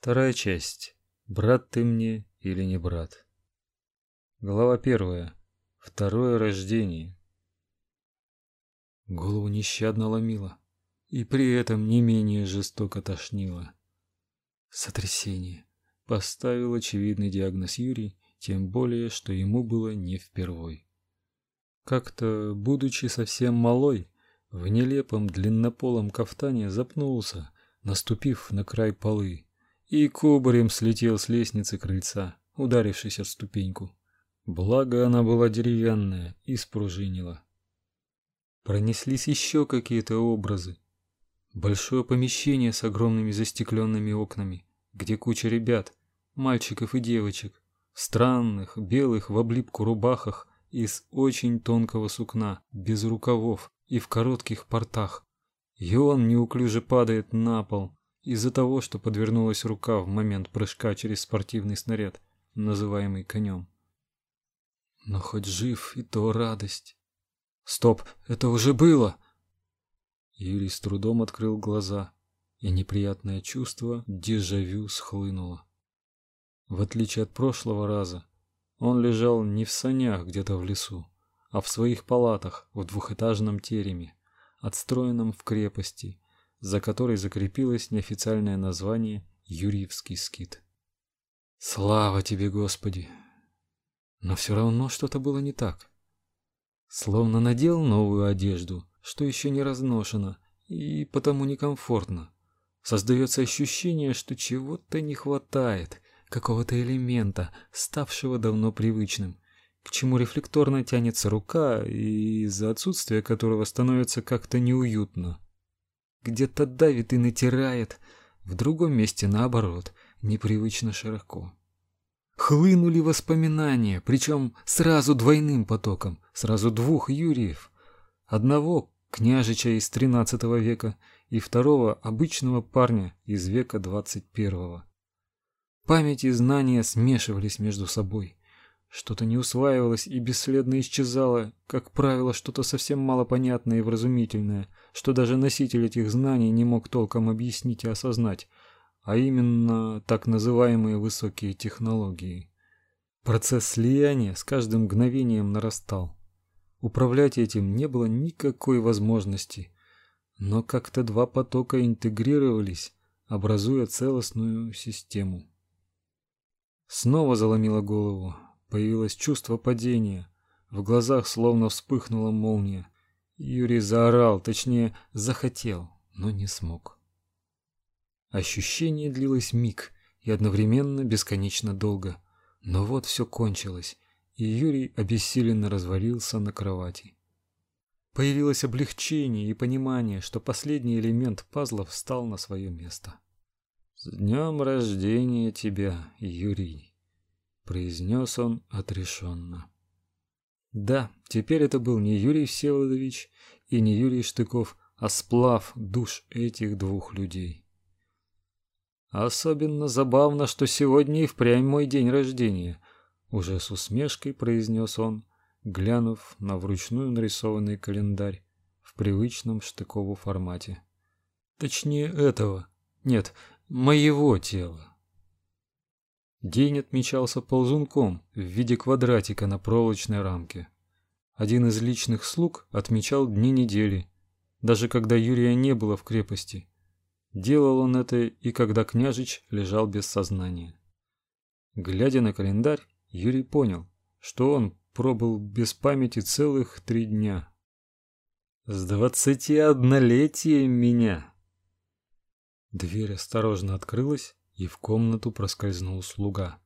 Вторая часть. Брат ты мне или не брат? Глава первая. Второе рождение. Голову нещадно ломило, и при этом не менее жестоко тошнило. Сотрясение. Поставил очевидный диагноз Юрий, тем более, что ему было не впервой. Как-то, будучи совсем малой, в нелепом длиннополом кафтане запнулся, наступив на край полы, и кубарем слетел с лестницы крыльца, ударившись о ступеньку. Благо она была деревянная и спружинила. Пронеслись еще какие-то образы. Большое помещение с огромными застекленными окнами, где куча ребят, мальчиков и девочек, в странных белых в облипку рубахах из очень тонкого сукна, без рукавов и в коротких портах. И он неуклюже падает на пол из-за того, что подвернулась рука в момент прыжка через спортивный снаряд, называемый конем. Но хоть жив, и то радость. Стоп, это уже было. Юрий с трудом открыл глаза, и неприятное чувство дежавю схлынуло. В отличие от прошлого раза, он лежал не в санях где-то в лесу, а в своих палатах в двухэтажном тереме, отстроенном в крепости, за которой закрепилось неофициальное название Юрьевский скит. Слава тебе, Господи! Но все равно что-то было не так. Словно надел новую одежду, что еще не разношена и потому некомфортно. Создается ощущение, что чего-то не хватает, какого-то элемента, ставшего давно привычным, к чему рефлекторно тянется рука и из-за отсутствия которого становится как-то неуютно. Где-то давит и натирает, в другом месте наоборот, непривычно широко. Хлынули воспоминания, причем сразу двойным потоком, сразу двух Юриев. Одного княжича из XIII века и второго обычного парня из века XXI. Память и знания смешивались между собой. Что-то не усваивалось и бесследно исчезало, как правило, что-то совсем малопонятное и вразумительное, что даже носитель этих знаний не мог толком объяснить и осознать, а именно так называемые высокие технологии. Процесс слияния с каждым мгновением нарастал. Управлять этим не было никакой возможности, но как-то два потока интегрировались, образуя целостную систему. Снова заломило голову, Появилось чувство падения. В глазах словно вспыхнула молния. Юрий заорал, точнее, захотел, но не смог. Ощущение длилось миг и одновременно бесконечно долго. Но вот все кончилось, и Юрий обессиленно развалился на кровати. Появилось облегчение и понимание, что последний элемент пазла встал на свое место. С днем рождения тебя, Юрий! произнес он отрешенно. Да, теперь это был не Юрий Всеволодович и не Юрий Штыков, а сплав душ этих двух людей. Особенно забавно, что сегодня и впрямь мой день рождения, уже с усмешкой произнес он, глянув на вручную нарисованный календарь в привычном Штыкову формате. Точнее этого, нет, моего тела. День отмечался ползунком в виде квадратика на проволочной рамке. Один из личных слуг отмечал дни недели, даже когда Юрия не было в крепости. Делал он это и когда княжич лежал без сознания. Глядя на календарь, Юрий понял, что он пробыл без памяти целых три дня. С двадцатиоднолетием меня. Дверь осторожно открылась, и в комнату проскользнул слуга.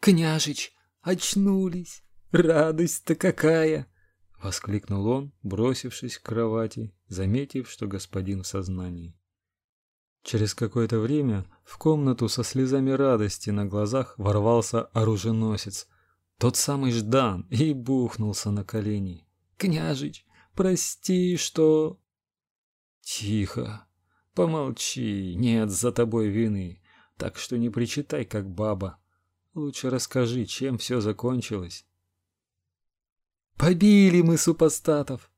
«Княжич, очнулись! Радость-то какая!» — воскликнул он, бросившись к кровати, заметив, что господин в сознании. Через какое-то время в комнату со слезами радости на глазах ворвался оруженосец, тот самый Ждан, и бухнулся на колени. «Княжич, прости, что...» «Тихо, помолчи, нет за тобой вины. Так что не причитай, как баба. Лучше расскажи, чем все закончилось. Побили мы супостатов.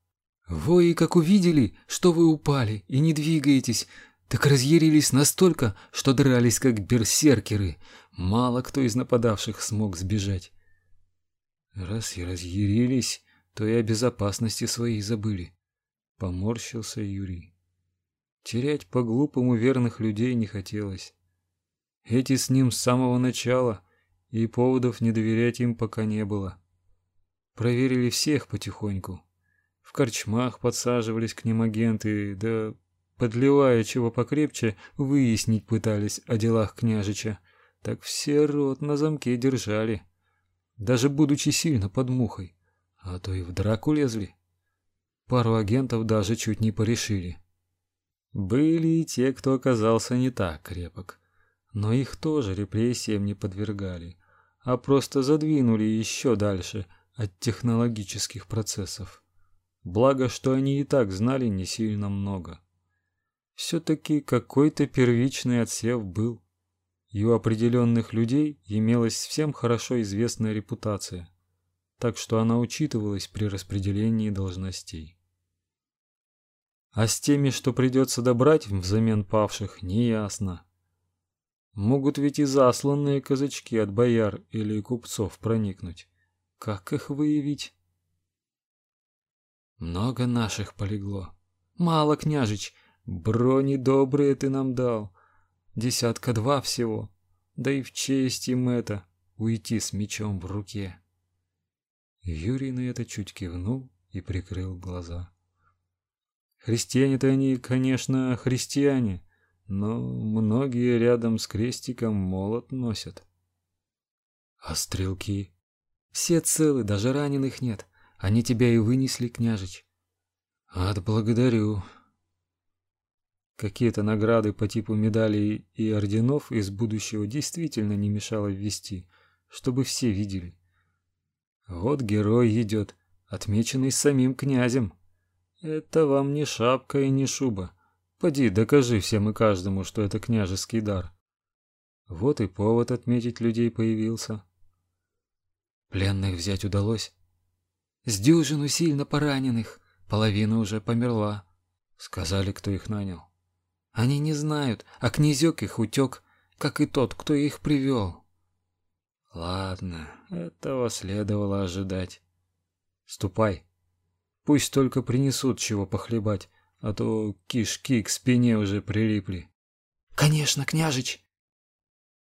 Вы, как увидели, что вы упали и не двигаетесь, Так разъярились настолько, что дрались как берсеркеры. Мало кто из нападавших смог сбежать. Раз и разъярились, то и о безопасности своей забыли. Поморщился Юрий. Терять по-глупому верных людей не хотелось. Эти с ним с самого начала, и поводов не доверять им пока не было. Проверили всех потихоньку. В корчмах подсаживались к ним агенты, да подливая чего покрепче, выяснить пытались о делах княжича. Так все рот на замке держали, даже будучи сильно под мухой, а то и в драку лезли. Пару агентов даже чуть не порешили. Были и те, кто оказался не так крепок, но их тоже репрессиям не подвергали, а просто задвинули еще дальше от технологических процессов. Благо, что они и так знали не сильно много. все таки какой-то первичный отсев был. И у определенных людей имелась всем хорошо известная репутация, так что она учитывалась при распределении должностей. А с теми, что придется добрать взамен павших, неясно. Могут ведь и засланные казачки от бояр или купцов проникнуть. Как их выявить? Много наших полегло. Мало, княжич, брони добрые ты нам дал. Десятка два всего. Да и в честь им это уйти с мечом в руке. Юрий на это чуть кивнул и прикрыл глаза. Христиане-то они, конечно, христиане, но многие рядом с крестиком молот носят. А стрелки? Все целы, даже раненых нет. Они тебя и вынесли, княжич. Отблагодарю. Какие-то награды по типу медалей и орденов из будущего действительно не мешало ввести, чтобы все видели. Вот герой идет, отмеченный самим князем. Это вам не шапка и не шуба. Поди, докажи всем и каждому, что это княжеский дар. Вот и повод отметить людей появился. Пленных взять удалось. С дюжину сильно пораненых, половина уже померла. Сказали, кто их нанял. Они не знают, а князек их утек, как и тот, кто их привел. Ладно, этого следовало ожидать. Ступай. Пусть только принесут чего похлебать, а то кишки к спине уже прилипли. Конечно, княжич.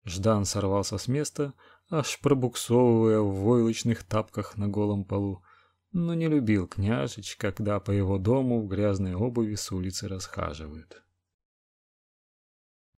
Ждан сорвался с места, аж пробуксовывая в войлочных тапках на голом полу, но не любил княжич, когда по его дому в грязной обуви с улицы расхаживают.